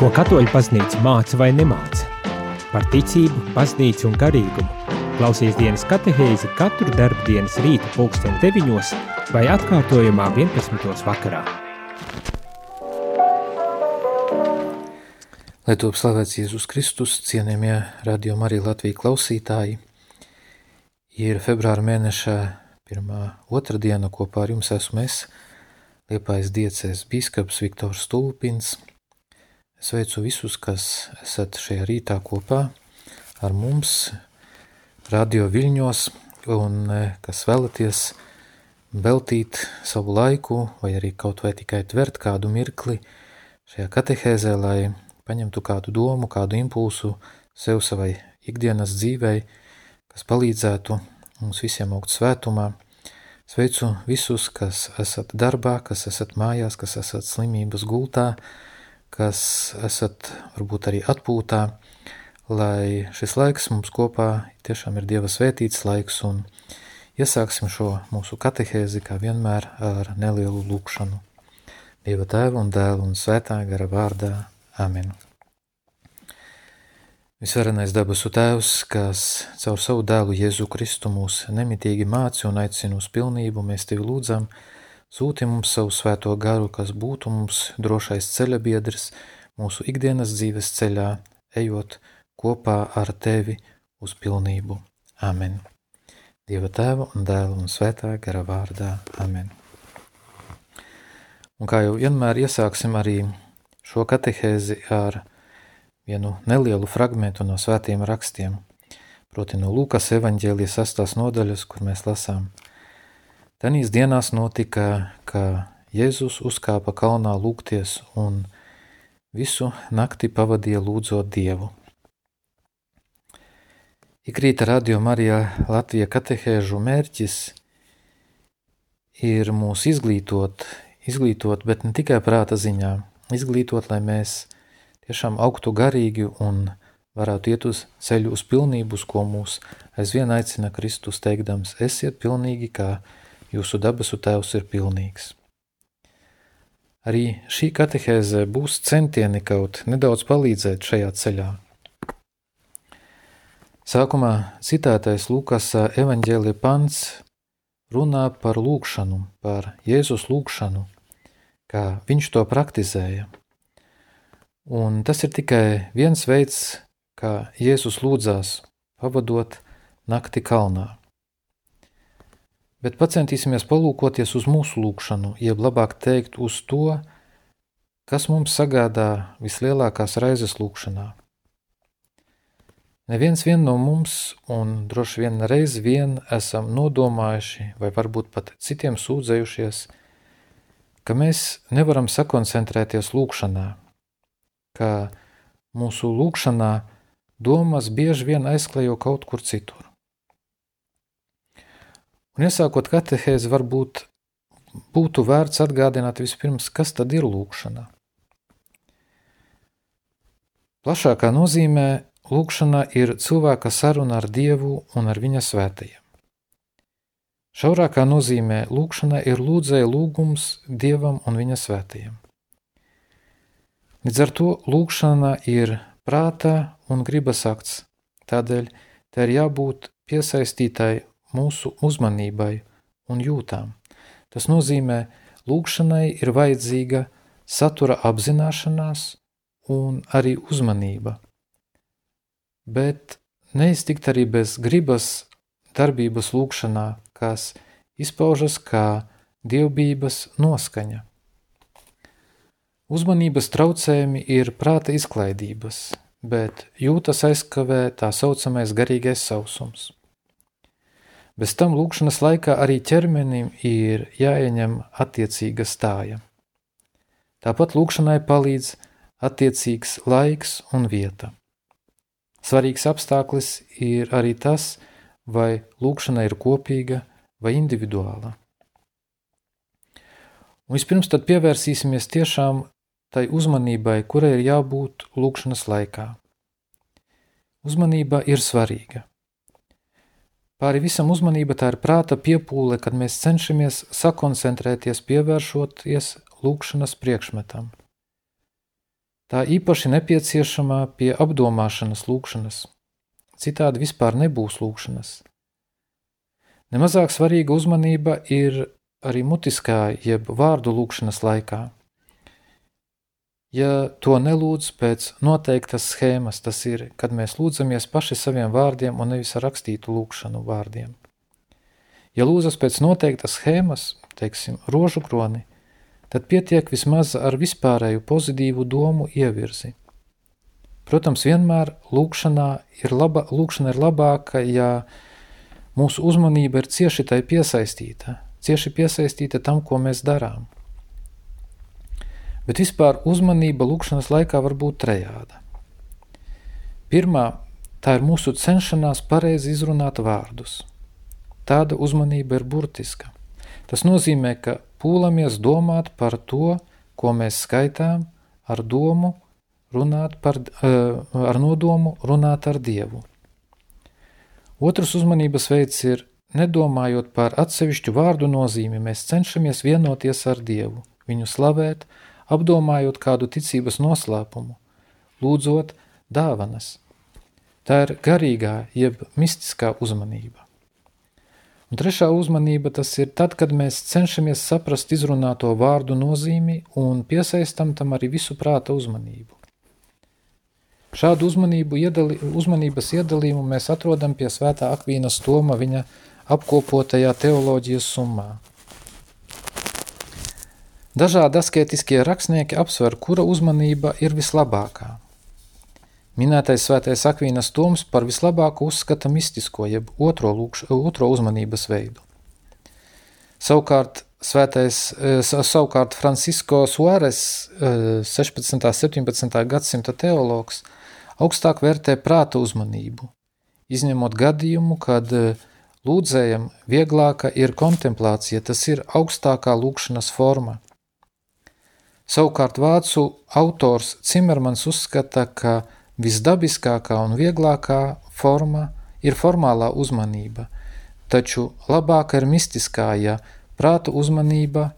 Ko katoļu paznīca māca vai nemāca? Par ticību, paznīcu un garīgumu. Klausies dienas katehēzi katru darbu dienas rīta pulksteni deviņos vai atkārtojumā 11. vakarā. Lai top slavēts Jēzus Kristus, cienījamie radio Marija Latvija klausītāji, ir februāra mēneša pirmā otra diena kopā ar jums esmu es, Liepājas diecēs bīskaps Viktors Stulpins – Sveicu visus, kas esat šajā rītā kopā ar mums, radio viļņos, un e, kas vēlaties veltīt savu laiku, vai arī kaut vai tikai tvert kādu mirkli šajā katehēzē, lai paņemtu kādu domu, kādu impulsu sev savai ikdienas dzīvei, kas palīdzētu mums visiem augt svētumā. Sveicu visus, kas esat darbā, kas esat mājās, kas esat slimības gultā, kas esat varbūt arī atpūtā, lai šis laiks mums kopā tiešām ir Dieva svētīts laiks un iesāksim šo mūsu katehēzi kā vienmēr ar nelielu lūkšanu. Dieva tēva un dēla un svētā gara vārdā. Amen. Visvarenais dabasu tēvs, kas caur savu dēlu Jēzu Kristu mūs nemitīgi māci un aicina uz pilnību, mēs tevi lūdzam, Sūti mums savu svēto garu, kas būtu mums drošais ceļabiedrs mūsu ikdienas dzīves ceļā, ejot kopā ar tevi uz pilnību. Amen. Dieva tēva un dēla un svētā gara vārdā. Amen. Un kā jau vienmēr iesāksim arī šo katehēzi ar vienu nelielu fragmentu no svētiem rakstiem, proti no Lūkas evaņģēlijas sastās nodaļas, kur mēs lasām – Tanīs dienās notika, ka Jēzus uzkāpa kalnā lūgties un visu nakti pavadīja lūdzot Dievu. Ikrīta radio Marijā Latvija katehēžu mērķis ir mūs izglītot, izglītot, bet ne tikai prāta ziņā, izglītot, lai mēs tiešām augtu garīgi un varētu iet uz ceļu uz pilnību, uz ko mūs aizvien aicina Kristus teikdams, esiet pilnīgi kā jūsu dabasu tēvs ir pilnīgs. Arī šī katehēze būs centieni kaut nedaudz palīdzēt šajā ceļā. Sākumā citētais Lūkas evaņģēlija pants runā par lūkšanu, par Jēzus lūkšanu, kā viņš to praktizēja. Un tas ir tikai viens veids, kā Jēzus lūdzās, pavadot nakti kalnā. Bet centīsimies palūkoties uz mūsu lūgšanu, jeb labāk teikt, uz to, kas mums sagādā vislielākās raizes lūgšanā. Neviens vien no mums, un droši vien reiz vien esam nodomājuši, vai varbūt pat citiem sūdzējušies, ka mēs nevaram sakoncentrēties lūgšanā, ka mūsu lūgšanā domas bieži vien aizklejo kaut kur citur. Un iesākot katehēzi, varbūt būtu vērts atgādināt vispirms, kas tad ir lūkšana. Plašākā nozīmē lūkšana ir cilvēka saruna ar Dievu un ar viņa svētajiem. Šaurākā nozīmē lūkšana ir lūdzēja lūgums Dievam un viņa svētajiem. Līdz ar to lūkšana ir prātā un gribas akts, tādēļ tā ir jābūt piesaistītai mūsu uzmanībai un jūtām. Tas nozīmē, lūkšanai ir vajadzīga satura apzināšanās un arī uzmanība. Bet neiztikt arī bez gribas darbības lūkšanā, kas izpaužas kā dievbības noskaņa. Uzmanības traucējumi ir prāta izklaidības, bet jūtas aizkavē tā saucamais garīgais sausums. Bez tam lūkšanas laikā arī ķermenim ir jāieņem attiecīga stāja. Tāpat lūkšanai palīdz attiecīgs laiks un vieta. Svarīgs apstākļis ir arī tas, vai lūkšana ir kopīga vai individuāla. Un vispirms tad pievērsīsimies tiešām tai uzmanībai, kurai ir jābūt lūkšanas laikā. Uzmanība ir svarīga. Pāri visam uzmanība tā ir prāta piepūle, kad mēs cenšamies sakoncentrēties, pievēršoties lūkšanas priekšmetam. Tā īpaši nepieciešama pie apdomāšanas lūkšanas. Citādi vispār nebūs lūkšanas. Nemazāk svarīga uzmanība ir arī mutiskā, jeb vārdu lūkšanas laikā. Ja to nelūdz pēc noteiktas schēmas, tas ir, kad mēs lūdzamies paši saviem vārdiem un nevis rakstītu lūkšanu vārdiem. Ja lūdzas pēc noteiktas schēmas, teiksim, rožu kroni, tad pietiek vismaz ar vispārēju pozitīvu domu ievirzi. Protams, vienmēr lūkšanā ir, laba, lūkšana ir labāka, ja mūsu uzmanība ir cieši tai piesaistīta, cieši piesaistīta tam, ko mēs darām. Bet vispār uzmanība lūkšanas laikā var būt trejāda. Pirmā – tā ir mūsu cenšanās pareizi izrunāt vārdus. Tāda uzmanība ir burtiska. Tas nozīmē, ka pūlamies domāt par to, ko mēs skaitām, ar domu runāt par, eh, ar nodomu runāt ar Dievu. Otrs uzmanības veids ir, nedomājot par atsevišķu vārdu nozīmi, mēs cenšamies vienoties ar Dievu, viņu slavēt, apdomājot kādu ticības noslēpumu, lūdzot dāvanas. Tā ir garīgā, jeb mistiskā uzmanība. Un trešā uzmanība tas ir tad, kad mēs cenšamies saprast izrunāto vārdu nozīmi un piesaistam tam arī visu prāta uzmanību. Šādu uzmanību iedali, uzmanības iedalījumu mēs atrodam pie svētā Akvīnas Toma viņa apkopotajā teoloģijas summā – Dažādi asketiskie rakstnieki apsver, kura uzmanība ir vislabākā. Minētais svētais Akvīnas Toms par vislabāko uzskata mistisko, jeb otro, lūkš, otro uzmanības veidu. Savukārt, svētais, eh, savukārt Francisko Suarez, 16. un 17. gadsimta teologs, augstāk vērtē prāta uzmanību, izņemot gadījumu, kad eh, lūdzējam vieglāka ir kontemplācija, tas ir augstākā lūkšanas forma – Savukārt vācu autors Cimermans uzskata, ka visdabiskākā un vieglākā forma ir formālā uzmanība, taču labāka ir mistiskā, ja prāta uzmanība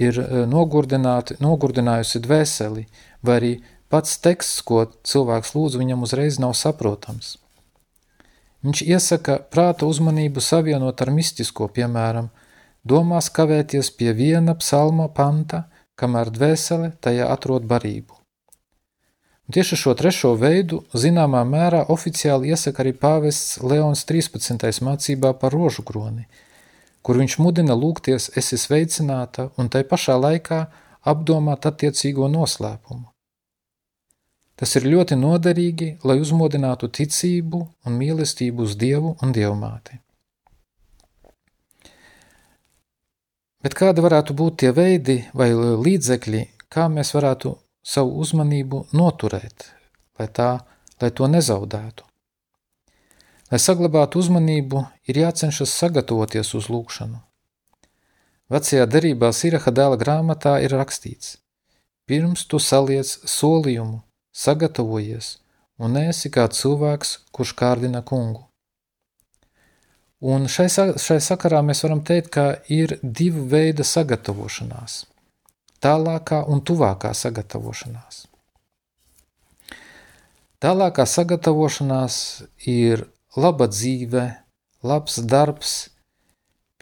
ir e, nogurdinājusi dvēseli, vai arī pats teksts, ko cilvēks lūdz, viņam uzreiz nav saprotams. Viņš iesaka prāta uzmanību savienot ar mistisko, piemēram, domās kavēties pie viena psalma panta – kamēr dvēsele tajā atrod barību. Un tieši šo trešo veidu zināmā mērā oficiāli iesaka arī pāvests Leons 13. mācībā par rožu kroni, kur viņš mudina lūgties esi sveicināta un tai pašā laikā apdomāt attiecīgo noslēpumu. Tas ir ļoti noderīgi, lai uzmodinātu ticību un mīlestību uz Dievu un Dievmāti. Bet kādi varētu būt tie veidi vai līdzekļi, kā mēs varētu savu uzmanību noturēt, lai, tā, lai to nezaudētu? Lai saglabātu uzmanību, ir jācenšas sagatavoties uz lūkšanu. Vecajā derībā Siraha dēla grāmatā ir rakstīts: Pirms tu saliec solījumu, sagatavojies un esi kā cilvēks, kurš kārdina kungu. Un šai, šai sakarā mēs varam teikt, ka ir divu veida sagatavošanās – tālākā un tuvākā sagatavošanās. Tālākā sagatavošanās ir laba dzīve, labs darbs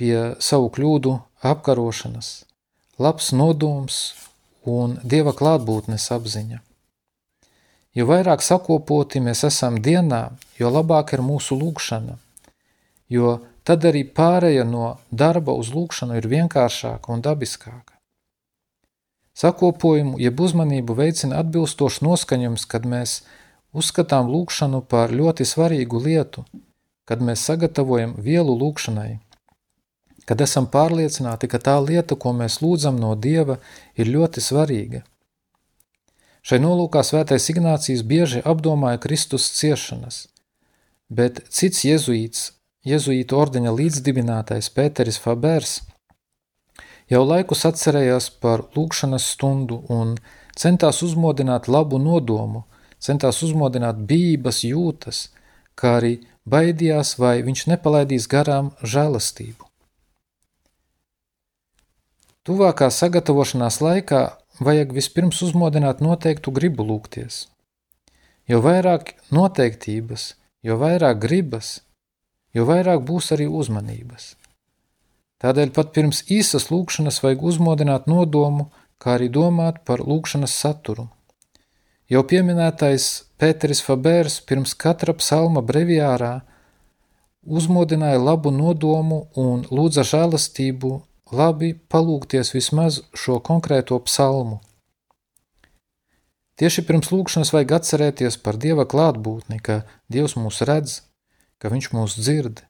pie savu kļūdu apkarošanas, labs nodoms un Dieva klātbūtnes apziņa. Jo vairāk sakopoti mēs esam dienā, jo labāk ir mūsu lūkšana – jo tad arī pāreja no darba uz lūkšanu ir vienkāršāka un dabiskāka. Sakopojumu, jeb uzmanību veicina atbilstošs noskaņums, kad mēs uzskatām lūkšanu par ļoti svarīgu lietu, kad mēs sagatavojam vielu lūkšanai, kad esam pārliecināti, ka tā lieta, ko mēs lūdzam no Dieva, ir ļoti svarīga. Šai nolūkā svētais Ignācijas bieži apdomāja Kristus ciešanas, bet cits jezuīts Jēzuītu ordeņa līdzdibinātais Pēteris Fabers jau laikus atcerējās par lūkšanas stundu un centās uzmodināt labu nodomu, centās uzmodināt bības jūtas, kā arī baidījās, vai viņš nepalaidīs garām žēlastību. Tuvākā sagatavošanās laikā vajag vispirms uzmodināt noteiktu gribu lūgties. Jo vairāk noteiktības, jo vairāk gribas, jo vairāk būs arī uzmanības. Tādēļ pat pirms īsas lūkšanas vajag uzmodināt nodomu, kā arī domāt par lūkšanas saturu. Jau pieminētais Pēteris Fabērs pirms katra psalma breviārā uzmodināja labu nodomu un lūdza žēlastību labi palūkties vismaz šo konkrēto psalmu. Tieši pirms lūkšanas vajag atcerēties par Dieva klātbūtni, ka Dievs mūs redz, ka Viņš mūs dzird.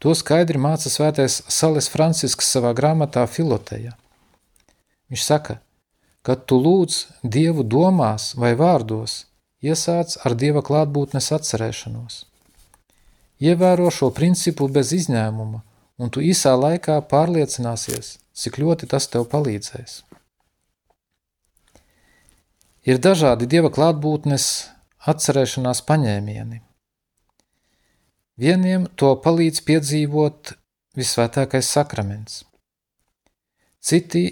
To skaidri māca svētais Sales Francisks savā grāmatā Filoteja. Viņš saka, kad tu lūdz Dievu domās vai vārdos, iesāc ar Dieva klātbūtnes atcerēšanos. Ievēro šo principu bez izņēmuma, un tu īsā laikā pārliecināsies, cik ļoti tas tev palīdzēs. Ir dažādi Dieva klātbūtnes atcerēšanās paņēmieni. Vieniem to palīdz piedzīvot visvētākais sakraments. Citi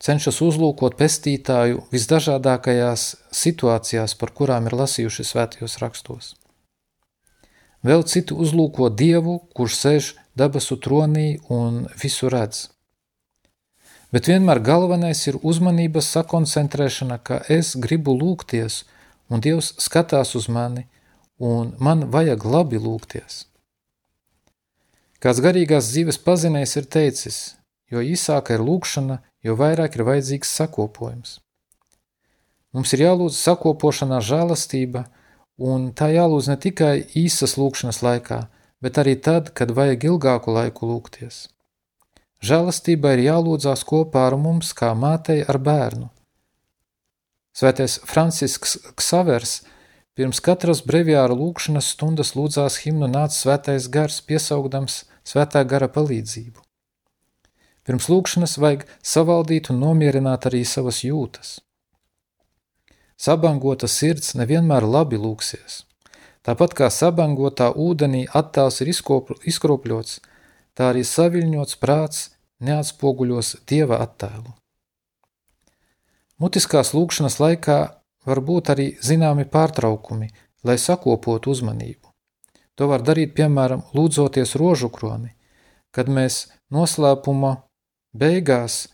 cenšas uzlūkot pestītāju visdažādākajās situācijās, par kurām ir lasījuši svētajos rakstos. Vēl citi uzlūko Dievu, kurš sēž debesu tronī un visu redz. Bet vienmēr galvenais ir uzmanības sakoncentrēšana, ka es gribu lūgties, un Dievs skatās uz mani, un man vajag labi lūgties. Kāds garīgās dzīves pazinējs ir teicis, jo īsāka ir lūkšana, jo vairāk ir vajadzīgs sakopojums. Mums ir jālūdz sakopošanā žēlastība, un tā jālūdz ne tikai īsas lūkšanas laikā, bet arī tad, kad vajag ilgāku laiku lūgties. Žēlastība ir jālūdzās kopā ar mums, kā mātei ar bērnu. Svētais Francisks Ksavers pirms katras breviāra lūkšanas stundas lūdzās himnu nāc svētais gars, piesaugdams svētā gara palīdzību. Pirms lūkšanas vajag savaldīt un nomierināt arī savas jūtas. Sabangota sirds nevienmēr labi lūksies – Tāpat kā sabangotā ūdenī attēls ir izkropļots, tā arī saviļņots prāts neatspoguļos dieva attēlu. Mutiskās lūkšanas laikā var būt arī zināmi pārtraukumi, lai sakopotu uzmanību. To var darīt, piemēram, lūdzoties rožu kroni, kad mēs noslēpuma beigās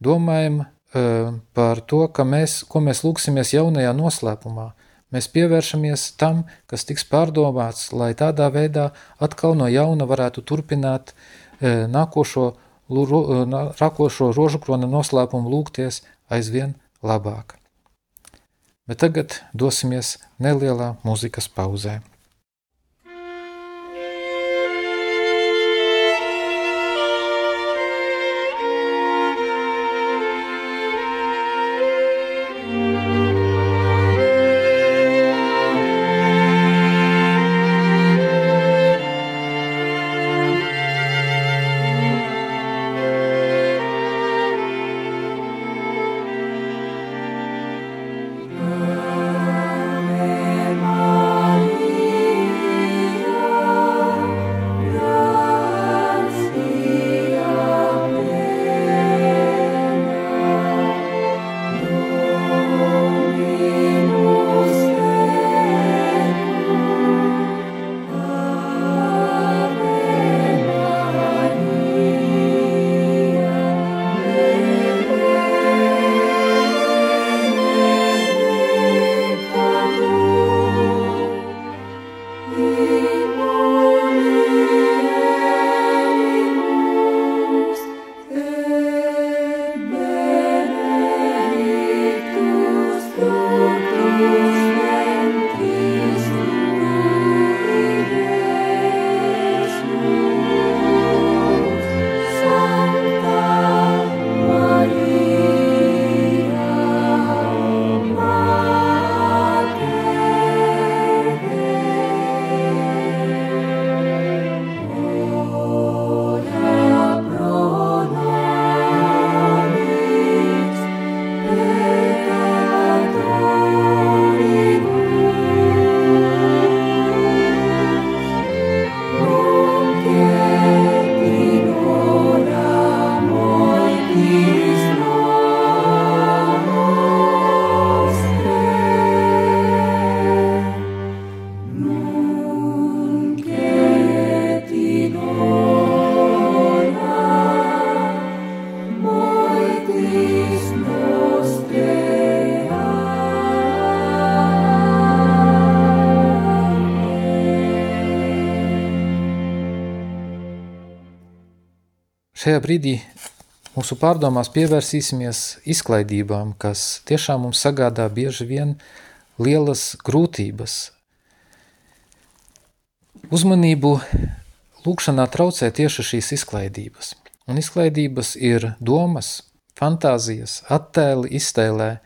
domājam uh, par to, ka mēs, ko mēs lūksimies jaunajā noslēpumā – Mēs pievēršamies tam, kas tiks pārdomāts, lai tādā veidā atkal no jauna varētu turpināt e, nākošo, ro, e, nākošo rožukrona noslēpumu lūgties aizvien labāk. Bet tagad dosimies nelielā mūzikas pauzē. Šajā brīdī mūsu pārdomās pievērsīsimies izklaidībām, kas tiešām mums sagādā bieži vien lielas grūtības. Uzmanību lūkšanā traucē tieši šīs izklaidības. Un izklaidības ir domas, fantāzijas, attēli iztēlē,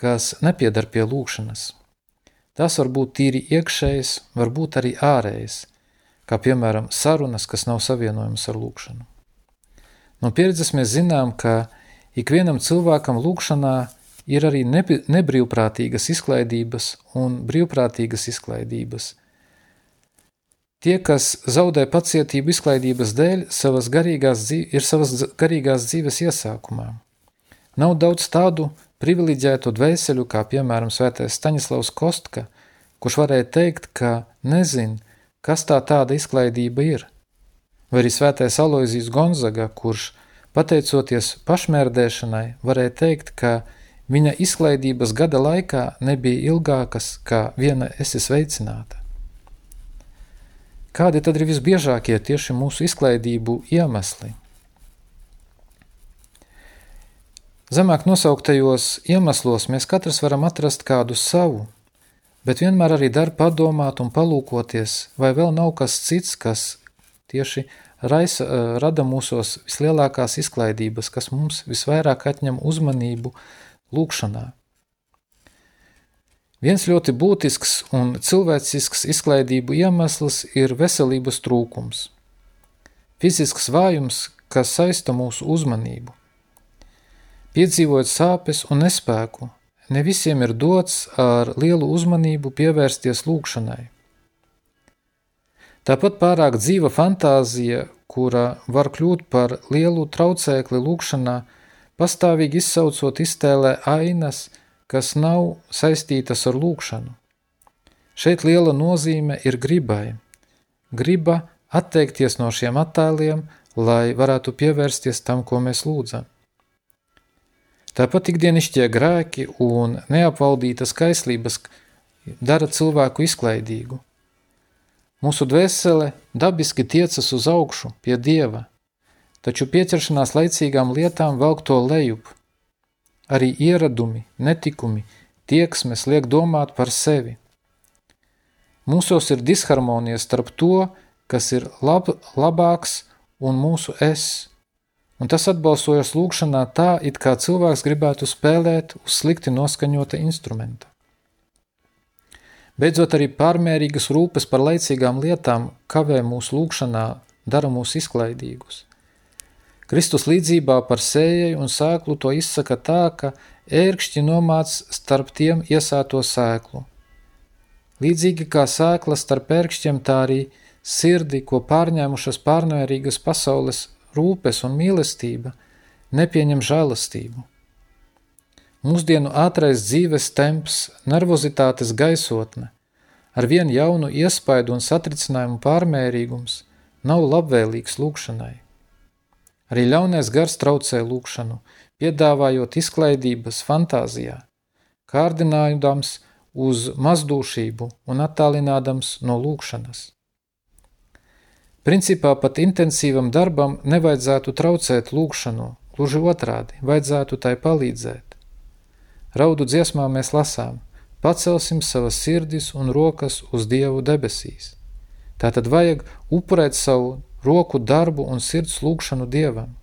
kas nepiedar pie lūkšanas. Tās var būt tīri iekšējas, var būt arī ārējas, kā piemēram sarunas, kas nav savienojamas ar lūkšanu. No pieredzes mēs zinām, ka ikvienam cilvēkam lūkšanā ir arī nebrīvprātīgas izklaidības un brīvprātīgas izklaidības. Tie, kas zaudē pacietību izklaidības dēļ, savas garīgās, ir savas garīgās dzīves iesākumā. Nav daudz tādu privileģētu dvēseļu, kā piemēram svētais Staņislavs Kostka, kurš varēja teikt, ka nezin, kas tā tāda izklaidība ir. Vai arī svētais Aloizijas Gonzaga, kurš, pateicoties pašmērdēšanai, varēja teikt, ka viņa izklaidības gada laikā nebija ilgākas, kā viena esi sveicināta. Kādi tad ir visbiežākie tieši mūsu izklaidību iemesli? Zemāk nosauktajos iemeslos mēs katrs varam atrast kādu savu, bet vienmēr arī dar padomāt un palūkoties, vai vēl nav kas cits, kas tieši raisa, eh, rada mūsos vislielākās izklaidības, kas mums visvairāk atņem uzmanību lūkšanā. Viens ļoti būtisks un cilvēcisks izklaidību iemesls ir veselības trūkums. Fizisks vājums, kas saista mūsu uzmanību – Piedzīvot sāpes un nespēku, ne visiem ir dots ar lielu uzmanību pievērsties lūkšanai. Tāpat pārāk dzīva fantāzija, kura var kļūt par lielu traucēkli lūkšanā, pastāvīgi izsaucot iztēlē ainas, kas nav saistītas ar lūkšanu. Šeit liela nozīme ir gribai. Griba atteikties no šiem attēliem, lai varētu pievērsties tam, ko mēs lūdzam. Tāpat ikdienišķie grēki un neapvaldītas kaislības dara cilvēku izklaidīgu. Mūsu dvēsele dabiski tiecas uz augšu pie Dieva, taču pieķeršanās laicīgām lietām velk to lejup. Arī ieradumi, netikumi, tieksmes liek domāt par sevi. Mūsos ir disharmonija starp to, kas ir lab, labāks un mūsu es – un tas atbalsojas lūkšanā tā, it kā cilvēks gribētu spēlēt uz slikti noskaņota instrumenta. Beidzot, arī pārmērīgas rūpes par laicīgām lietām kavē mūsu lūkšanā, dara mūs izklaidīgus. Kristus līdzībā par sējai un sēklu to izsaka tā, ka ērkšķi nomāc starp tiem iesāto sēklu. Līdzīgi kā sēkla starp ērkšķiem, tā arī sirdi, ko pārņēmušas pārmērīgas pasaules rūpes un mīlestība nepieņem žēlastību. Mūsdienu ātrais dzīves temps, nervozitātes gaisotne, ar vienu jaunu iespaidu un satricinājumu pārmērīgums nav labvēlīgs lūkšanai. Arī ļaunais gars traucē lūkšanu, piedāvājot izklaidības fantāzijā, kārdinājudams uz mazdūšību un attālinādams no lūkšanas. Principā pat intensīvam darbam nevajadzētu traucēt lūkšanu, gluži otrādi, vajadzētu tai palīdzēt. Raudu dziesmā mēs lasām, pacelsim savas sirdis un rokas uz Dievu debesīs. Tātad vajag upurēt savu roku darbu un sirds lūkšanu Dievam.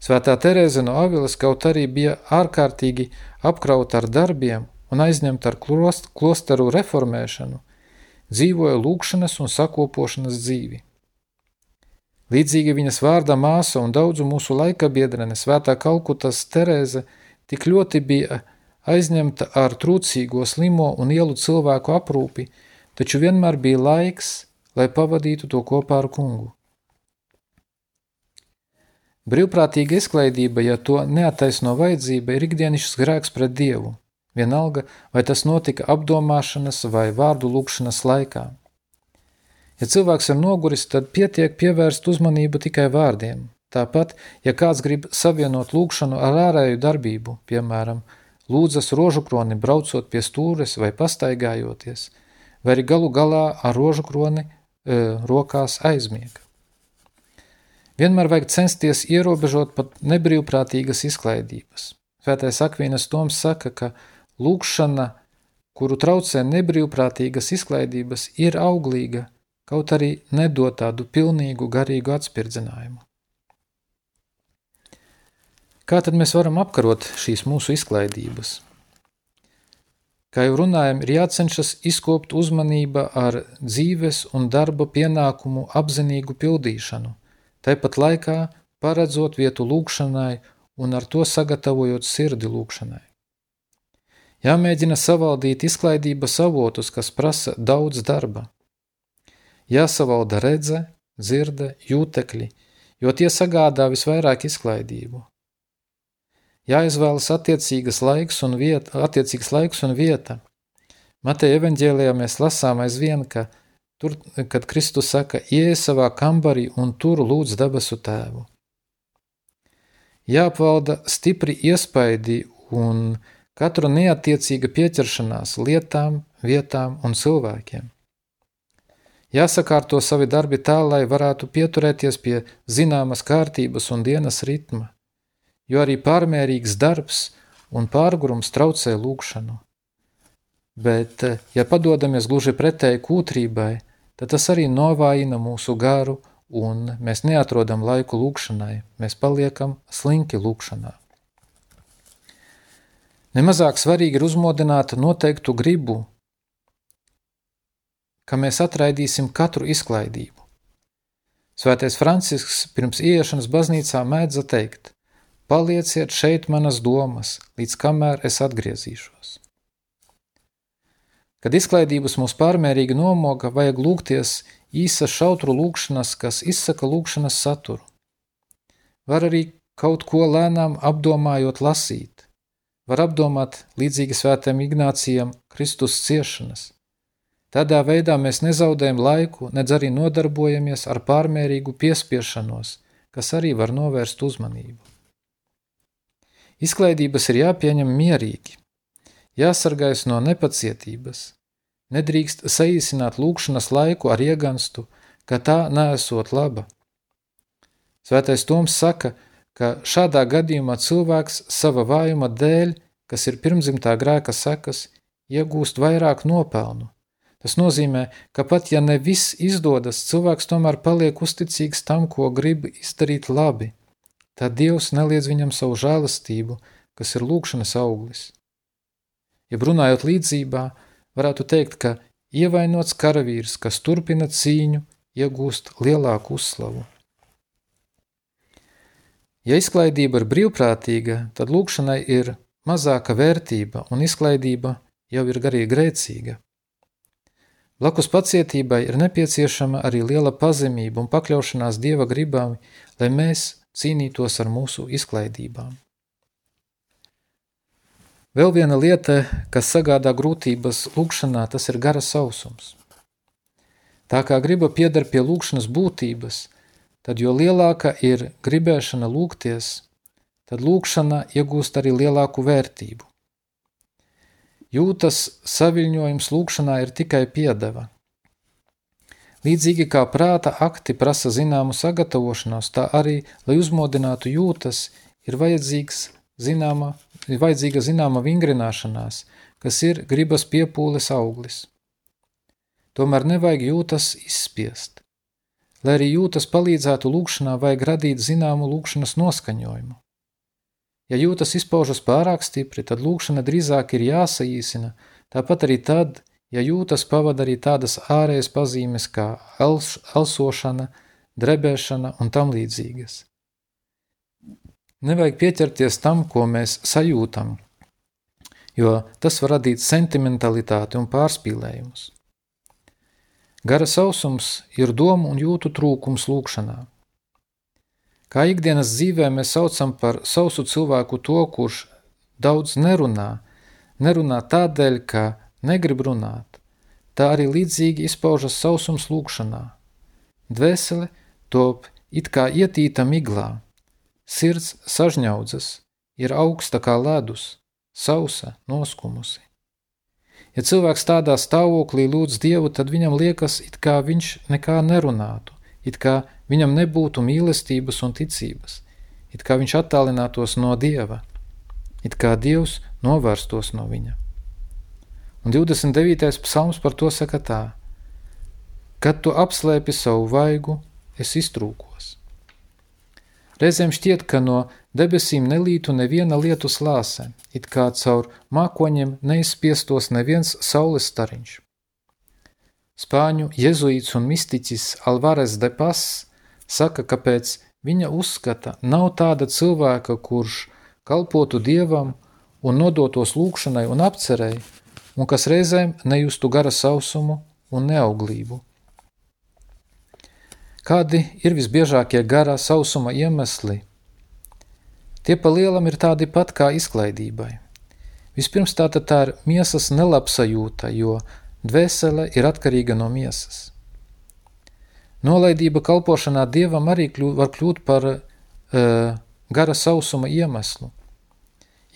Svētā Terēze no Avilas kaut arī bija ārkārtīgi apkrauta ar darbiem un aizņemta ar klosteru reformēšanu, dzīvoja lūkšanas un sakopošanas dzīvi. Līdzīgi viņas vārda māsa un daudzu mūsu laika biedrene svētā Kalkutas Terēze tik ļoti bija aizņemta ar trūcīgo, slimo un ielu cilvēku aprūpi, taču vienmēr bija laiks, lai pavadītu to kopā ar kungu. Brīvprātīga izklaidība, ja to neataisno vajadzība, ir ikdienišķs grēks pret Dievu – vienalga, vai tas notika apdomāšanas vai vārdu lūkšanas laikā. Ja cilvēks ir noguris, tad pietiek pievērst uzmanību tikai vārdiem. Tāpat, ja kāds grib savienot lūkšanu ar ārēju darbību, piemēram, lūdzas rožukroni braucot pie stūres vai pastaigājoties, vai arī galu galā ar rožukroni e, rokās aizmiega. Vienmēr vajag censties ierobežot pat nebrīvprātīgas izklaidības. Svētais Akvīnas Toms saka, ka lūkšana, kuru traucē nebrīvprātīgas izklaidības, ir auglīga, kaut arī nedod tādu pilnīgu garīgu atspirdzinājumu. Kā tad mēs varam apkarot šīs mūsu izklaidības? Kā jau runājam, ir jācenšas izkopt uzmanība ar dzīves un darba pienākumu apzinīgu pildīšanu, tāpat laikā paredzot vietu lūkšanai un ar to sagatavojot sirdi lūkšanai. Jāmēģina savaldīt izklaidības avotus, kas prasa daudz darba. Jāsavalda redze, dzirde, jūtekļi, jo tie sagādā visvairāk izklaidību jāizvēlas attiecīgas laiks un vieta, attiecīgs laiks un vieta. Mateja evaņģēlijā mēs lasām aizvien, ka tur, kad Kristus saka, ieej savā kambarī un tur lūdz debesu tēvu. Jāapvalda stipri iespaidi un katru neatiecīga pieķeršanās lietām, vietām un cilvēkiem. Jāsakārto savi darbi tā, lai varētu pieturēties pie zināmas kārtības un dienas ritma jo arī pārmērīgs darbs un pārgurums traucē lūkšanu. Bet, eh, ja padodamies gluži pretēji kūtrībai, tad tas arī novājina mūsu garu un mēs neatrodam laiku lūkšanai, mēs paliekam slinki lūkšanā. Nemazāk svarīgi ir uzmodināt noteiktu gribu, ka mēs atraidīsim katru izklaidību. Svētais Francisks pirms ieiešanas baznīcā mēdza teikt: Palieciet šeit manas domas, līdz kamēr es atgriezīšos. Kad izklaidības mūs pārmērīgi nomoga, vajag lūgties īsa šautru lūkšanas, kas izsaka lūkšanas saturu. Var arī kaut ko lēnām apdomājot lasīt. Var apdomāt līdzīgi svētiem Ignācijam Kristus ciešanas. Tādā veidā mēs nezaudējam laiku, nedz arī nodarbojamies ar pārmērīgu piespiešanos, kas arī var novērst uzmanību. Izklaidības ir jāpieņem mierīgi, jāsargājas no nepacietības, nedrīkst saīsināt lūkšanas laiku ar ieganstu, ka tā nesot laba. Svētais Toms saka, ka šādā gadījumā cilvēks sava vājuma dēļ, kas ir pirmzimtā grēka sekas, iegūst vairāk nopelnu. Tas nozīmē, ka pat ja ne viss izdodas, cilvēks tomēr paliek uzticīgs tam, ko grib izdarīt labi – tad Dievs neliedz viņam savu žēlastību, kas ir lūkšanas auglis. Ja runājot līdzībā, varētu teikt, ka ievainots karavīrs, kas turpina cīņu, iegūst lielāku uzslavu. Ja izklaidība ir brīvprātīga, tad lūkšanai ir mazāka vērtība un izklaidība jau ir garīgi grēcīga. Blakus pacietībai ir nepieciešama arī liela pazemība un pakļaušanās Dieva gribām, lai mēs cīnītos ar mūsu izklaidībām. Vēl viena lieta, kas sagādā grūtības lūkšanā, tas ir gara sausums. Tā kā griba pieder pie lūkšanas būtības, tad jo lielāka ir gribēšana lūgties, tad lūkšana iegūst arī lielāku vērtību. Jūtas saviņojums lūkšanā ir tikai piedeva – Līdzīgi kā prāta akti prasa zināmu sagatavošanos, tā arī, lai uzmodinātu jūtas, ir zināma, ir vajadzīga zināma vingrināšanās, kas ir gribas piepūles auglis. Tomēr nevajag jūtas izspiest. Lai arī jūtas palīdzētu lūkšanā, vajag radīt zināmu lūkšanas noskaņojumu. Ja jūtas izpaužas pārāk stipri, tad lūkšana drīzāk ir jāsaīsina, tāpat arī tad, ja jūtas pavada arī tādas ārējas pazīmes kā els, elsošana, drebēšana un tam līdzīgas. Nevajag pieķerties tam, ko mēs sajūtam, jo tas var radīt sentimentalitāti un pārspīlējumus. Gara sausums ir domu un jūtu trūkums lūkšanā. Kā ikdienas dzīvē mēs saucam par sausu cilvēku to, kurš daudz nerunā, nerunā tādēļ, ka negrib runāt, tā arī līdzīgi izpaužas sausums lūkšanā. Dvēsele top it kā ietīta miglā, sirds sažņaudzas, ir augsta kā ledus, sausa, noskumusi. Ja cilvēks tādā stāvoklī lūdz Dievu, tad viņam liekas, it kā viņš nekā nerunātu, it kā viņam nebūtu mīlestības un ticības, it kā viņš attālinātos no Dieva, it kā Dievs novērstos no viņa. Un 29. psalms par to saka tā: Kad tu apslēpi savu vaigu, es iztrūkos. Reizēm šķiet, ka no debesīm nelītu neviena lietu slāse, it kā caur mākoņiem neizspiestos neviens saules stariņš. Spāņu jezuīts un mistiķis Alvarez de Pas saka, ka pēc viņa uzskata nav tāda cilvēka, kurš kalpotu dievam un nodotos lūkšanai un apcerēji, un kas reizēm nejustu gara sausumu un neauglību. Kādi ir visbiežākie garā sausuma iemesli? Tie pa lielam ir tādi pat kā izklaidībai. Vispirms tātad tā ir miesas nelabsajūta, jo dvēsele ir atkarīga no miesas. Nolaidība kalpošanā dievam arī kļūt, var kļūt par uh, gara sausuma iemeslu.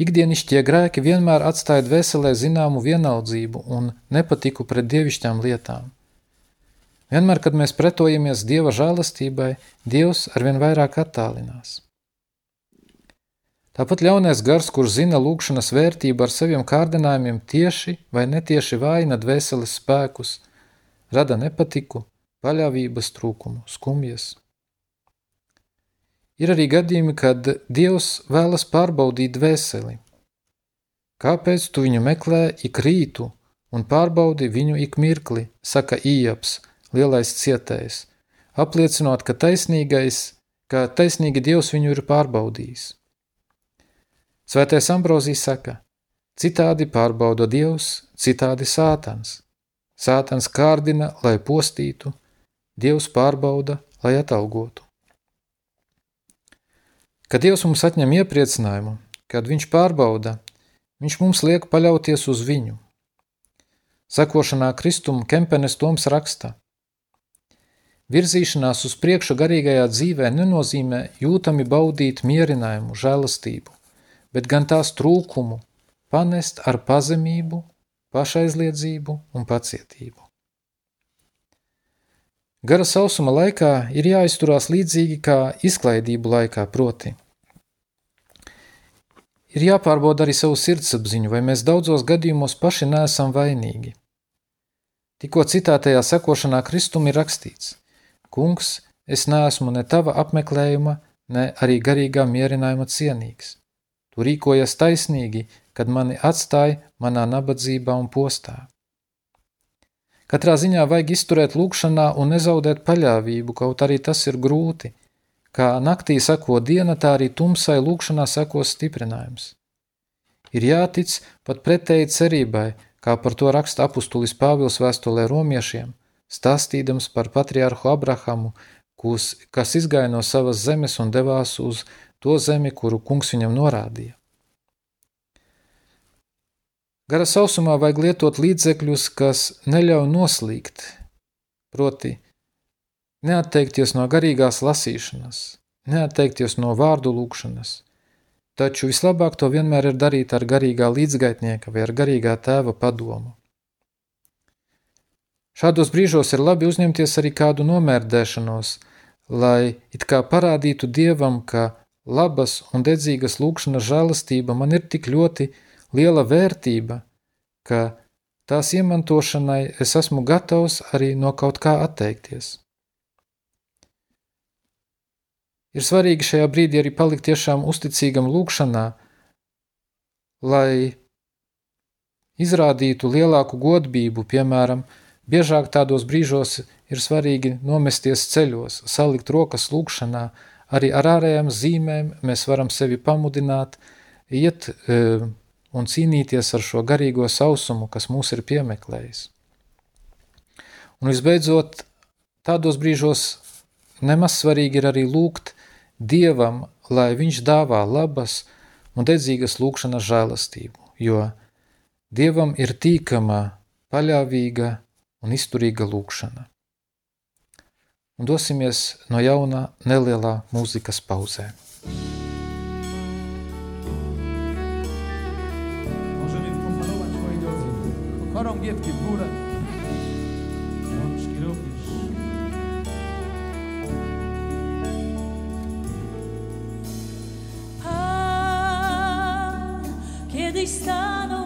Ikdienišķie grēki vienmēr atstāja dvēselē zināmu vienaldzību un nepatiku pret dievišķām lietām. Vienmēr, kad mēs pretojamies Dieva žēlastībai, Dievs arvien vairāk attālinās. Tāpat ļaunais gars, kurš zina lūkšanas vērtību ar saviem kārdinājumiem, tieši vai netieši vājina dvēseles spēkus, rada nepatiku, paļāvības trūkumu, skumjas. Ir arī gadījumi, kad Dievs vēlas pārbaudīt dvēseli. Kāpēc tu viņu meklē ik rītu un pārbaudi viņu ik mirkli, saka Ījaps, lielais cietējs, apliecinot, ka taisnīgais, ka taisnīgi Dievs viņu ir pārbaudījis. Svētais Ambrozijs saka, citādi pārbauda Dievs, citādi sātans. Sātans kārdina, lai postītu, Dievs pārbauda, lai atalgotu. Kad Dievs mums atņem iepriecinājumu, kad Viņš pārbauda, Viņš mums liek paļauties uz Viņu. Sakošanā Kristumu Kempenes Toms raksta. Virzīšanās uz priekšu garīgajā dzīvē nenozīmē jūtami baudīt mierinājumu, žēlastību bet gan tās trūkumu panest ar pazemību, pašaizliedzību un pacietību. Gara sausuma laikā ir jāizturās līdzīgi kā izklaidību laikā, proti. Ir jāpārbauda arī savu sirdsapziņu, vai mēs daudzos gadījumos paši neesam vainīgi. Tikko citātajā sekošanā Kristum ir rakstīts: Kungs, es neesmu ne tava apmeklējuma, ne arī garīgā mierinājuma cienīgs. Tu rīkojies taisnīgi, kad mani atstāji manā nabadzībā un postā. Katrā ziņā vajag izturēt lūkšanā un nezaudēt paļāvību, kaut arī tas ir grūti. Kā naktī sako diena, tā arī tumsai lūkšanā sekos stiprinājums. Ir jātic pat pretēji cerībai, kā par to raksta apustulis Pāvils vēstulē romiešiem, stāstīdams par patriārhu Abrahamu, kas izgāja no savas zemes un devās uz to zemi, kuru kungs viņam norādīja. Gara sausumā vajag lietot līdzekļus, kas neļauj noslīgt, proti, neatteikties no garīgās lasīšanas, neatteikties no vārdu lūkšanas, taču vislabāk to vienmēr ir darīt ar garīgā līdzgaitnieka vai ar garīgā tēva padomu. Šādos brīžos ir labi uzņemties arī kādu nomērdēšanos, lai it kā parādītu Dievam, ka labas un dedzīgas lūkšanas žēlastība man ir tik ļoti liela vērtība, ka tās iemantošanai es esmu gatavs arī no kaut kā atteikties. Ir svarīgi šajā brīdī arī palikt tiešām uzticīgam lūkšanā, lai izrādītu lielāku godbību, piemēram, biežāk tādos brīžos ir svarīgi nomesties ceļos, salikt rokas lūkšanā, Arī ar ārējām zīmēm mēs varam sevi pamudināt, iet e, un cīnīties ar šo garīgo sausumu, kas mūs ir piemeklējis. Un visbeidzot, tādos brīžos nemaz svarīgi ir arī lūgt Dievam, lai viņš dāvā labas un dedzīgas lūkšanas žēlastību, jo Dievam ir tīkama, paļāvīga un izturīga lūkšana un dosimies no jauna nelielā mūzikas pauzē. Możemy Chorągiewki w górę. Rączki również. Pan kiedyś stanął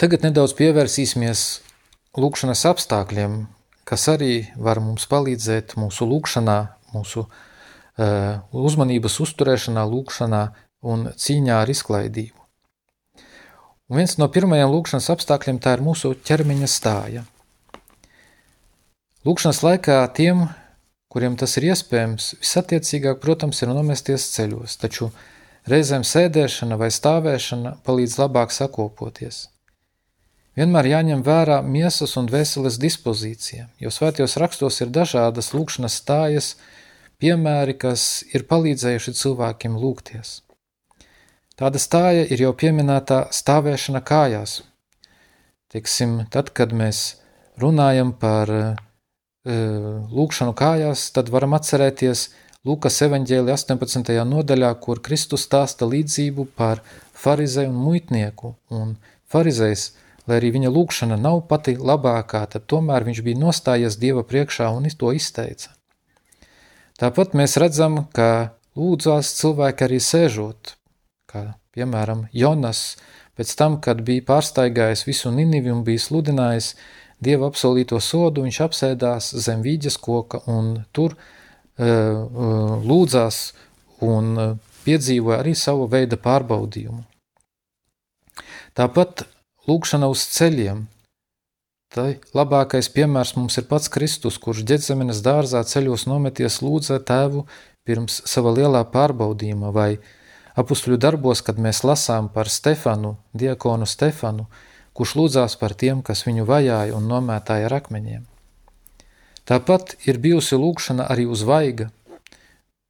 Tagad nedaudz pievērsīsimies lūkšanas apstākļiem, kas arī var mums palīdzēt mūsu lūkšanā, mūsu uh, uzmanības uzturēšanā, lūkšanā un cīņā ar izklaidību. Un viens no pirmajiem lūkšanas apstākļiem tā ir mūsu ķermeņa stāja. Lūkšanas laikā tiem, kuriem tas ir iespējams, visattiecīgāk, protams, ir nomesties ceļos, taču reizēm sēdēšana vai stāvēšana palīdz labāk sakopoties. Vienmēr jāņem vērā miesas un dvēseles dispozīcija, jo svētajos rakstos ir dažādas lūkšanas stājas, piemēri, kas ir palīdzējuši cilvēkiem lūgties. Tāda stāja ir jau pieminētā stāvēšana kājās. Teiksim, tad, kad mēs runājam par uh, lūkšanu kājās, tad varam atcerēties Lūkas evaņģēli 18. nodaļā, kur Kristus stāsta līdzību par farizeju un muitnieku, un farizējs, lai arī viņa lūkšana nav pati labākā, tad tomēr viņš bija nostājies Dieva priekšā un to izteica. Tāpat mēs redzam, ka lūdzās cilvēki arī sēžot, kā piemēram Jonas, pēc tam, kad bija pārstaigājis visu Ninivi un bija sludinājis Dieva apsolīto sodu, viņš apsēdās zem vīģes koka un tur uh, uh, lūdzās un piedzīvoja arī savu veidu pārbaudījumu. Tāpat lūkšana uz ceļiem – Tai labākais piemērs mums ir pats Kristus, kurš ģetzemenes dārzā ceļos nometies lūdza tēvu pirms sava lielā pārbaudījuma, vai apustuļu darbos, kad mēs lasām par Stefanu, diakonu Stefanu, kurš lūdzās par tiem, kas viņu vajāja un nomētāja ar akmeņiem. Tāpat ir bijusi lūkšana arī uz vaiga.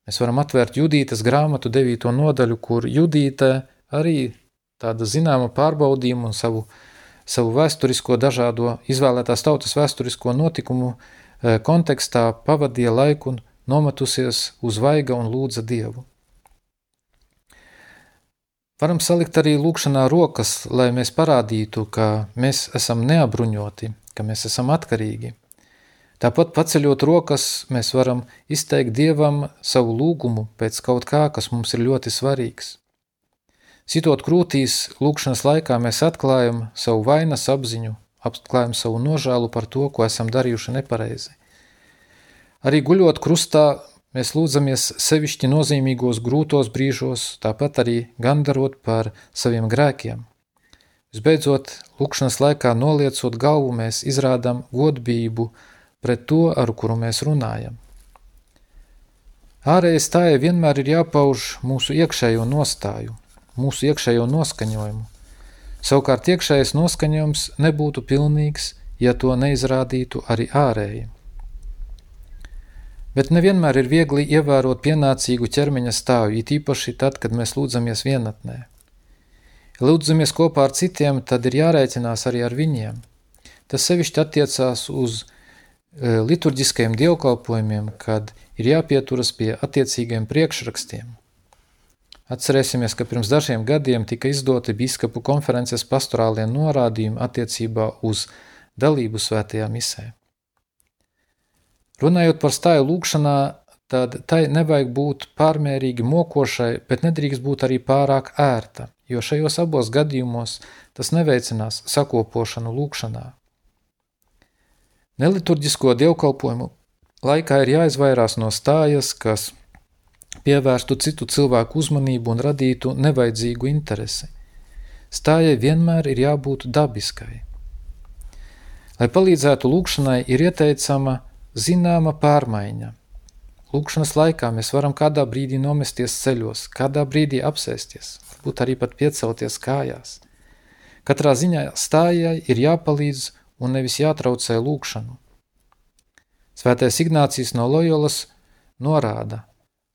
Mēs varam atvērt Judītas grāmatu 9. nodaļu, kur Judīte arī tāda zināma pārbaudījuma un savu savu vēsturisko dažādo izvēlētās tautas vēsturisko notikumu eh, kontekstā pavadīja laiku un nometusies uz vaiga un lūdza Dievu. Varam salikt arī lūkšanā rokas, lai mēs parādītu, ka mēs esam neabruņoti, ka mēs esam atkarīgi. Tāpat paceļot rokas, mēs varam izteikt Dievam savu lūgumu pēc kaut kā, kas mums ir ļoti svarīgs. Sitot krūtīs, lūkšanas laikā mēs atklājam savu vainas apziņu, atklājam savu nožēlu par to, ko esam darījuši nepareizi. Arī guļot krustā, mēs lūdzamies sevišķi nozīmīgos grūtos brīžos, tāpat arī gandarot par saviem grēkiem. Visbeidzot, lūkšanas laikā noliecot galvu, mēs izrādām godbību pret to, ar kuru mēs runājam. Ārējai stājai vienmēr ir jāpauž mūsu iekšējo nostāju, mūsu iekšējo noskaņojumu. Savukārt iekšējais noskaņojums nebūtu pilnīgs, ja to neizrādītu arī ārēji. Bet nevienmēr ir viegli ievērot pienācīgu ķermeņa stāvu, it īpaši tad, kad mēs lūdzamies vienatnē. Ja lūdzamies kopā ar citiem, tad ir jārēķinās arī ar viņiem. Tas sevišķi attiecās uz e, liturģiskajiem dievkalpojumiem, kad ir jāpieturas pie attiecīgiem priekšrakstiem. Atcerēsimies, ka pirms dažiem gadiem tika izdoti biskupu konferences pastorālie norādījumi attiecībā uz dalību svētajā misē. Runājot par stāju lūkšanā, tad tai nevajag būt pārmērīgi mokošai, bet nedrīkst būt arī pārāk ērta, jo šajos abos gadījumos tas neveicinās sakopošanu lūkšanā. Neliturģisko dievkalpojumu laikā ir jāizvairās no stājas, kas pievērstu citu cilvēku uzmanību un radītu nevajadzīgu interesi. Stājai vienmēr ir jābūt dabiskai. Lai palīdzētu lūkšanai, ir ieteicama zināma pārmaiņa. Lūkšanas laikā mēs varam kādā brīdī nomesties ceļos, kādā brīdī apsēsties, varbūt arī pat piecelties kājās. Katrā ziņā stājai ir jāpalīdz un nevis jātraucē lūkšanu. Svētais Ignācijas no Loyolas norāda,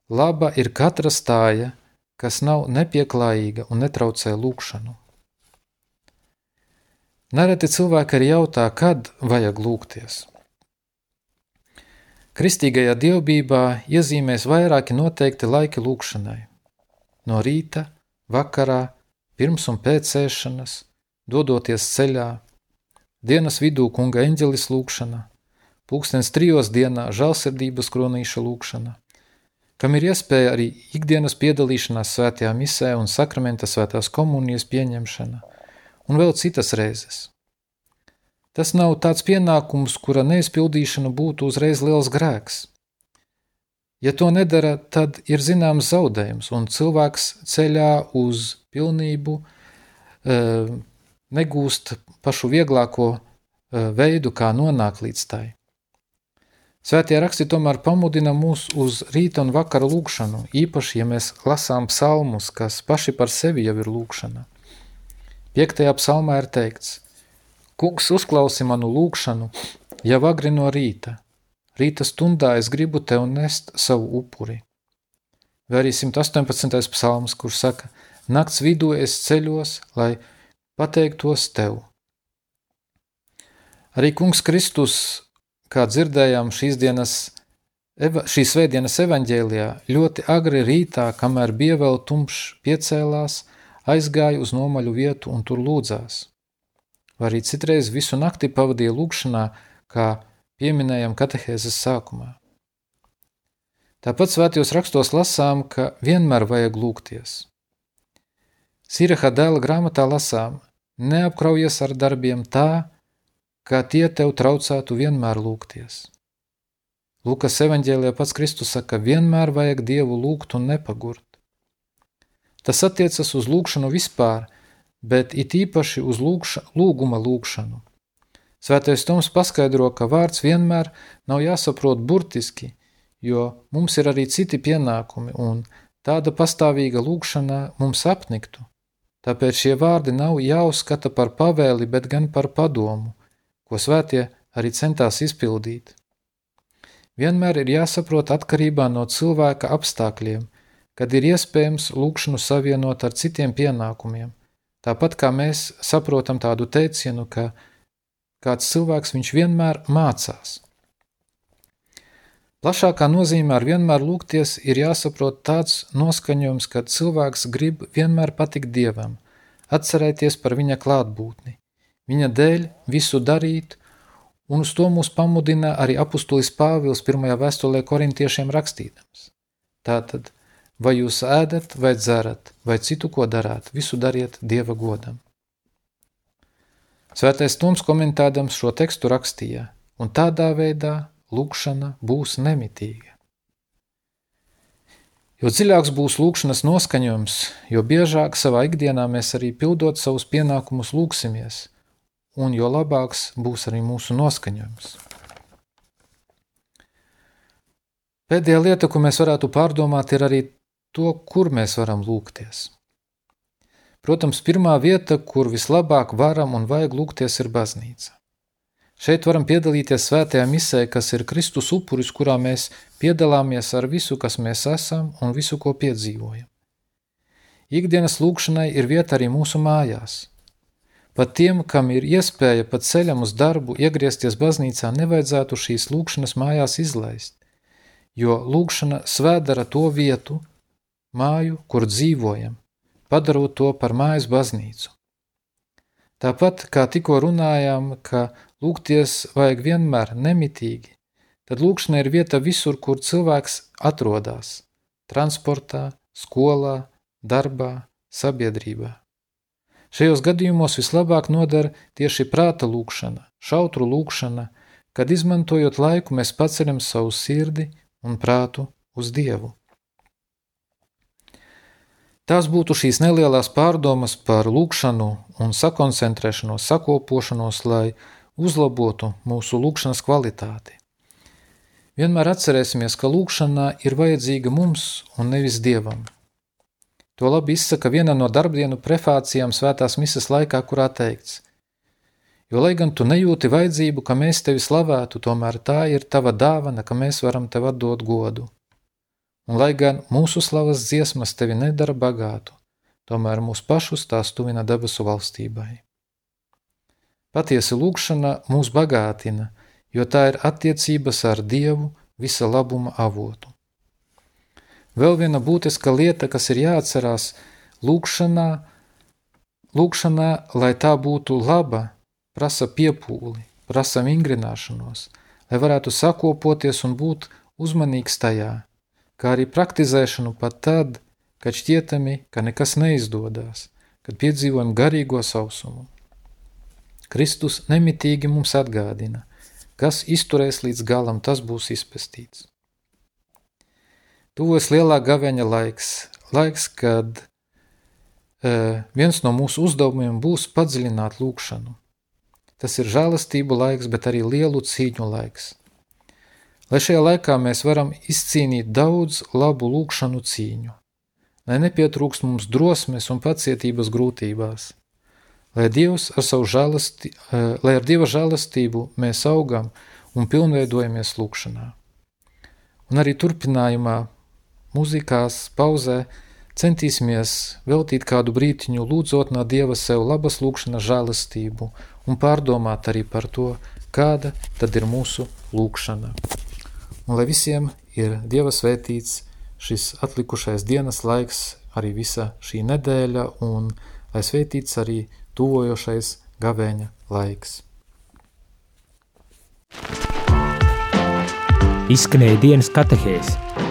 Laba ir katra stāja, kas nav nepieklājīga un netraucē lūkšanu. Nereti cilvēki arī jautā, kad vajag lūgties. Kristīgajā dievbībā iezīmēs vairāki noteikti laiki lūkšanai. No rīta, vakarā, pirms un pēc ēšanas, dodoties ceļā, dienas vidū kunga eņģelis lūkšana, pulkstens trijos dienā žalsirdības kronīša lūkšana, kam ir iespēja arī ikdienas piedalīšanās svētajā misē un sakramenta svētās komunijas pieņemšana, un vēl citas reizes. Tas nav tāds pienākums, kura neizpildīšana būtu uzreiz liels grēks. Ja to nedara, tad ir zināms zaudējums, un cilvēks ceļā uz pilnību e, negūst pašu vieglāko e, veidu, kā nonākt līdz tai. Svētie raksti tomēr pamudina mūs uz rīta un vakara lūkšanu, īpaši, ja mēs lasām psalmus, kas paši par sevi jau ir lūkšana. Piektajā psalmā ir teikts, Kungs uzklausi manu lūkšanu jau agri no rīta. Rīta stundā es gribu tev nest savu upuri. Vai arī 118. psalms, kurš saka, nakts vidū es ceļos, lai pateiktos tev. Arī kungs Kristus kā dzirdējām šīs dienas, šīs svētdienas evaņģēlijā, ļoti agri rītā, kamēr bija vēl tumšs, piecēlās, aizgāja uz nomaļu vietu un tur lūdzās. Vai arī citreiz visu nakti pavadīja lūkšanā, kā pieminējam katehēzes sākumā. Tāpat svētajos rakstos lasām, ka vienmēr vajag lūgties. Sīraha dēla grāmatā lasām, neapkraujies ar darbiem tā, kā tie tev traucētu vienmēr lūgties. Lukas evaņģēlijā pats Kristus saka, vienmēr vajag Dievu lūgt un nepagurt. Tas attiecas uz lūgšanu vispār, bet it īpaši uz lūgša, lūguma lūgšanu. Svētais Toms paskaidro, ka vārds vienmēr nav jāsaprot burtiski, jo mums ir arī citi pienākumi, un tāda pastāvīga lūgšana mums apniktu. Tāpēc šie vārdi nav jāuzskata par pavēli, bet gan par padomu – ko svētie arī centās izpildīt. Vienmēr ir jāsaprot atkarībā no cilvēka apstākļiem, kad ir iespējams lūkšanu savienot ar citiem pienākumiem, tāpat kā mēs saprotam tādu teicienu, ka kāds cilvēks viņš vienmēr mācās. Plašākā nozīmē ar vienmēr lūgties ir jāsaprot tāds noskaņojums, ka cilvēks grib vienmēr patikt Dievam, atcerēties par viņa klātbūtni, viņa dēļ visu darīt, un uz to mūs pamudina arī apustulis Pāvils pirmajā vēstulē korintiešiem rakstīdams. Tātad, vai jūs ēdat vai dzerat, vai citu ko darāt, visu dariet Dieva godam. Svētais Toms komentādams šo tekstu rakstīja, un tādā veidā lūkšana būs nemitīga. Jo dziļāks būs lūkšanas noskaņojums, jo biežāk savā ikdienā mēs arī pildot savus pienākumus lūksimies – un jo labāks būs arī mūsu noskaņojums. Pēdējā lieta, ko mēs varētu pārdomāt, ir arī to, kur mēs varam lūgties. Protams, pirmā vieta, kur vislabāk varam un vajag lūgties, ir baznīca. Šeit varam piedalīties svētajā misē, kas ir Kristus upuris, kurā mēs piedalāmies ar visu, kas mēs esam un visu, ko piedzīvojam. Ikdienas lūkšanai ir vieta arī mūsu mājās – Pat tiem, kam ir iespēja pat ceļam uz darbu iegriezties baznīcā, nevajadzētu šīs lūkšanas mājās izlaist, jo lūkšana svēdara to vietu, māju, kur dzīvojam, padarot to par mājas baznīcu. Tāpat, kā tikko runājām, ka lūgties vajag vienmēr nemitīgi, tad lūkšana ir vieta visur, kur cilvēks atrodas – transportā, skolā, darbā, sabiedrībā. Šajos gadījumos vislabāk nodara tieši prāta lūkšana, šautru lūkšana, kad izmantojot laiku mēs paceļam savu sirdi un prātu uz Dievu. Tās būtu šīs nelielās pārdomas par lūkšanu un sakoncentrēšanos, sakopošanos, lai uzlabotu mūsu lūkšanas kvalitāti. Vienmēr atcerēsimies, ka lūkšanā ir vajadzīga mums un nevis Dievam – To labi izsaka viena no darbdienu prefācijām svētās misas laikā, kurā teikts: Jo, lai gan tu nejūti vajadzību, ka mēs tevi slavētu, tomēr tā ir tava dāvana, ka mēs varam tev atdot godu. Un lai gan mūsu slavas dziesmas tevi nedara bagātu, tomēr mūs pašus tās tuvina debesu valstībai. Patiesi lūkšana mūs bagātina, jo tā ir attiecības ar Dievu visa labuma avotu. Vēl viena būtiska lieta, kas ir jāatcerās lūkšanā, lūkšanā, lai tā būtu laba, prasa piepūli, prasa vingrināšanos, lai varētu sakopoties un būt uzmanīgs tajā, kā arī praktizēšanu pat tad, kad šķietami, ka nekas neizdodas, kad piedzīvojam garīgo sausumu. Kristus nemitīgi mums atgādina, kas izturēs līdz galam, tas būs izpestīts. Tuvojas lielā gaveņa laiks, laiks, kad uh, viens no mūsu uzdevumiem būs padziļināt lūkšanu. Tas ir žēlastību laiks, bet arī lielu cīņu laiks. lai šajā laikā mēs varam izcīnīt daudz labu lūkšanu cīņu, lai nepietrūkst mums drosmes un pacietības grūtībās, lai, Dievs ar savu žēlasti, eh, lai ar Dieva žēlastību mēs augam un pilnveidojamies lūkšanā. Un arī turpinājumā, mūzikās, pauzē, centīsimies veltīt kādu brītiņu lūdzot no Dieva sev labas lūkšanas žēlastību un pārdomāt arī par to, kāda tad ir mūsu lūkšana. Un lai visiem ir Dieva svētīts šis atlikušais dienas laiks, arī visa šī nedēļa un lai svētīts arī tuvojošais gavēņa laiks. Izskanēja dienas katehēs.